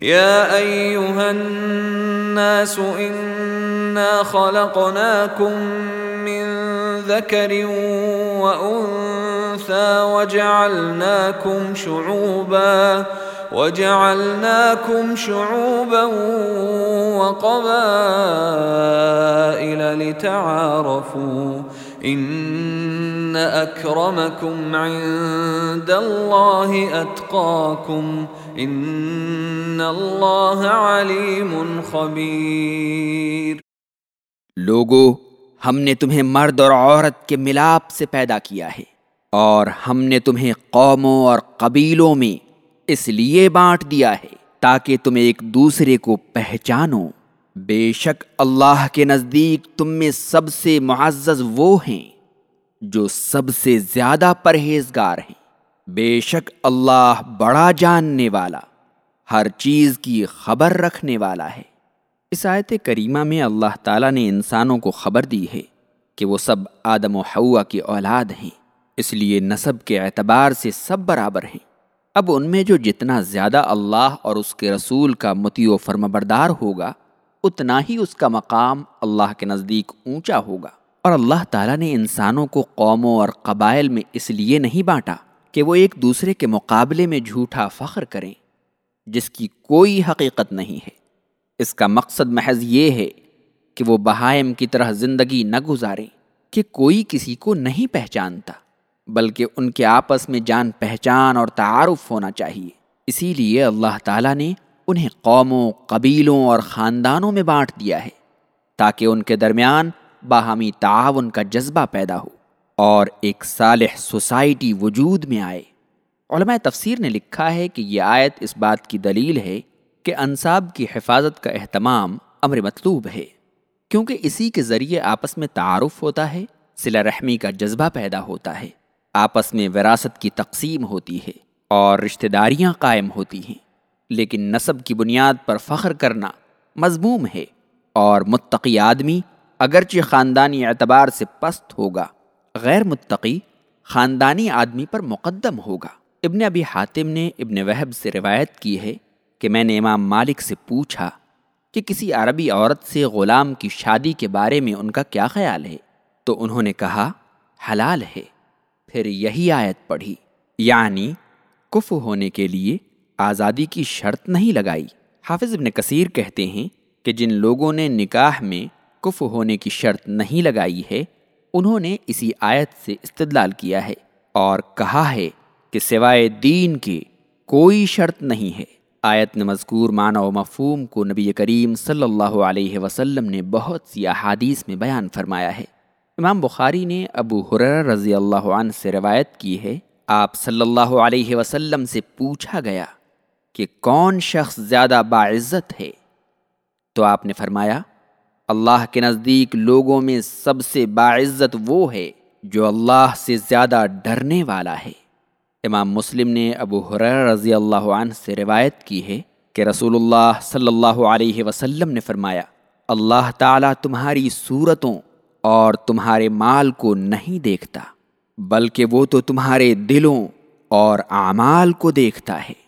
يا أيها الناس إنا خلقناكم من ذكر وأنثى وجعلناكم شعوباً وجعلناكم شعوبا وقبائل لتعارفوا إن أكرمكم عند الله أتقاكم ان اللہ علیم خبیر لوگو، ہم نے تمہیں مرد اور عورت کے ملاپ سے پیدا کیا ہے اور ہم نے تمہیں قوموں اور قبیلوں میں اس لیے بانٹ دیا ہے تاکہ تم ایک دوسرے کو پہچانو۔ بے شک اللہ کے نزدیک تم میں سب سے معزز وہ ہیں جو سب سے زیادہ پرہیزگار ہیں۔ بے شک اللہ بڑا جاننے والا، ہر چیز کی خبر رکھنے والا ہے۔ اس آیت کریمہ میں اللہ تعالیٰ نے انسانوں کو خبر دی ہے کہ وہ سب آدم و حوا کی اولاد ہیں، اس لیے نصب کے اعتبار سے سب برابر ہیں۔ اب ان میں جو جتنا زیادہ اللہ اور اس کے رسول کا متی و فرم بردار ہوگا، اتنا ہی اس کا مقام اللہ کے نزدیک اونچا ہوگا۔ اور اللہ تعالیٰ نے انسانوں کو قوموں اور قبائل میں اس لیے نہیں بانٹا کہ وہ ایک دوسرے کے مقابلے میں جھوٹا فخر کریں، جس کی کوئی حقیقت نہیں ہے۔ اس کا مقصد محض یہ ہے کہ وہ بہائم کی طرح زندگی نہ گزاریں کہ کوئی کسی کو نہیں پہچانتا۔ بلکہ ان کے آپس میں جان پہچان اور تعارف ہونا چاہیے۔ اسی لیے اللہ تعالیٰ نے انہیں قوموں، قبیلوں اور خاندانوں میں بانٹ دیا ہے تاکہ ان کے درمیان باہمی تعاون کا جذبہ پیدا ہو اور ایک صالح سوسائٹی وجود میں آئے۔ علماء تفسیر نے لکھا ہے کہ یہ آیت اس بات کی دلیل ہے کہ انصاب کی حفاظت کا اہتمام امر مطلوب ہے، کیونکہ اسی کے ذریعے آپس میں تعارف ہوتا ہے سلا رحمی کا جذبہ پیدا ہوتا ہے۔ آپس میں وراثت کی تقسیم ہوتی ہے اور رشتہ داریاں قائم ہوتی ہیں۔ لیکن نصب کی بنیاد پر فخر کرنا مضموم ہے اور متقی آدمی اگرچہ خاندانی اعتبار سے پست ہوگا، غیر متقی خاندانی آدمی پر مقدم ہوگا۔ ابن ابی حاتم نے ابن وہب سے روایت کی ہے کہ میں نے امام مالک سے پوچھا کہ کسی عربی عورت سے غلام کی شادی کے بارے میں ان کا کیا خیال ہے؟ تو انہوں نے کہا، حلال ہے۔ پھر یہی آیت پڑھی یعنی کف ہونے کے لیے آزادی کی شرط نہیں لگائی۔ حافظ ابن کثیر کہتے ہیں کہ جن لوگوں نے نکاح میں کف ہونے کی شرط نہیں لگائی ہے، انہوں نے اسی آیت سے استدلال کیا ہے اور کہا ہے کہ سوائے دین کے کوئی شرط نہیں ہے۔ آیت نے مذکور معنی و مفہوم کو نبی کریم صلی اللہ علیہ وسلم نے بہت سی احادیث میں بیان فرمایا ہے۔ امام بخاری نے ابو حرر رضی اللہ عنہ سے روایت کی ہے، آپ صلی اللہ علیہ وسلم سے پوچھا گیا کہ کون شخص زیادہ باعزت ہے؟ تو آپ نے فرمایا، اللہ کے نزدیک لوگوں میں سب سے باعزت وہ ہے جو اللہ سے زیادہ ڈرنے والا ہے۔ امام مسلم نے ابو حریر رضی اللہ عنہ سے روایت کی ہے کہ رسول اللہ صلی اللہ علیہ وسلم نے فرمایا، اللہ تعالیٰ تمہاری صورتوں اور تمہارے مال کو نہیں دیکھتا، بلکہ وہ تو تمہارے دلوں اور اعمال کو دیکھتا ہے۔